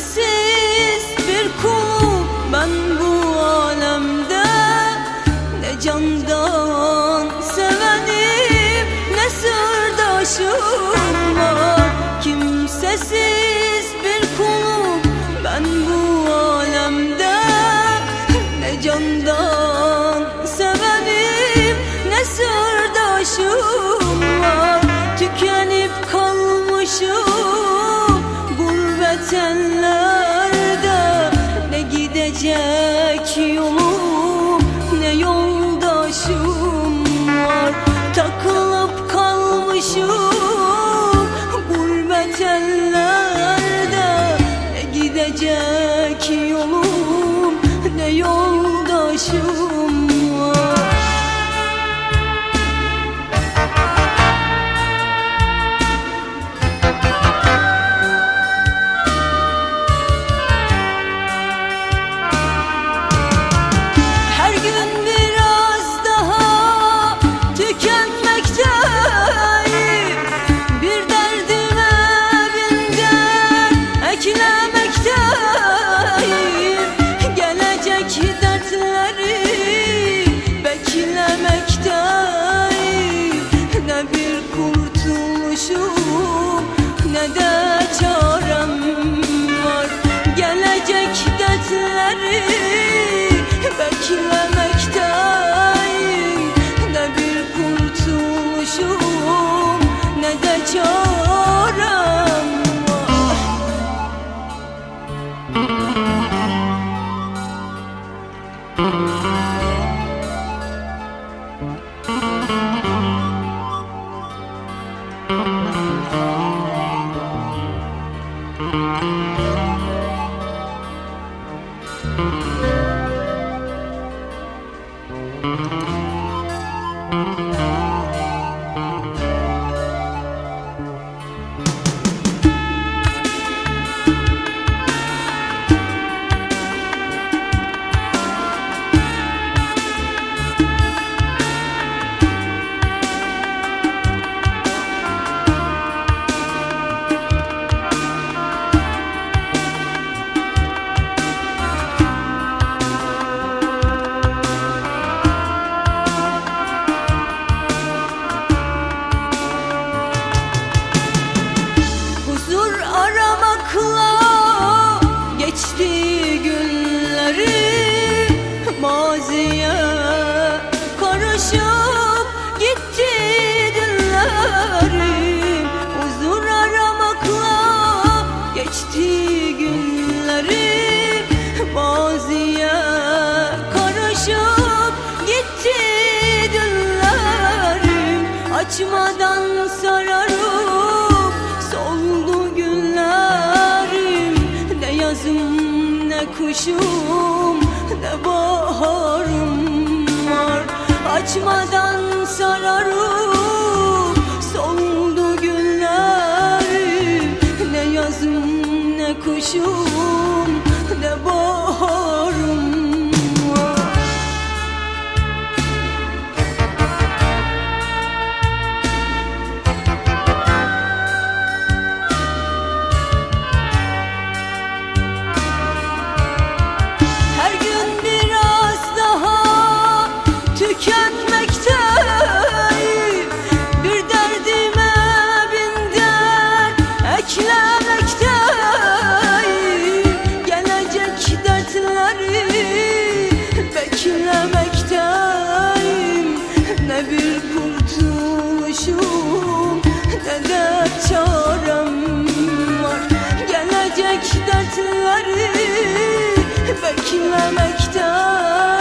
Kimsesiz bir kulum ben bu alemde. Ne candan sevenim ne sırdaşım var Kimsesiz bir kulum ben bu alemde. Ne candan sevenim ne sırdaşım var Tükenip kalmışım Música Açmadan sararıp soldu günlerim. Ne yazım ne kışım ne baharım var. Açmadan sararıp soldu günlerim. Ne yazım ne kışım kurtuluşum. Ne de çarem var? Gelecek dertleri beklemekteyim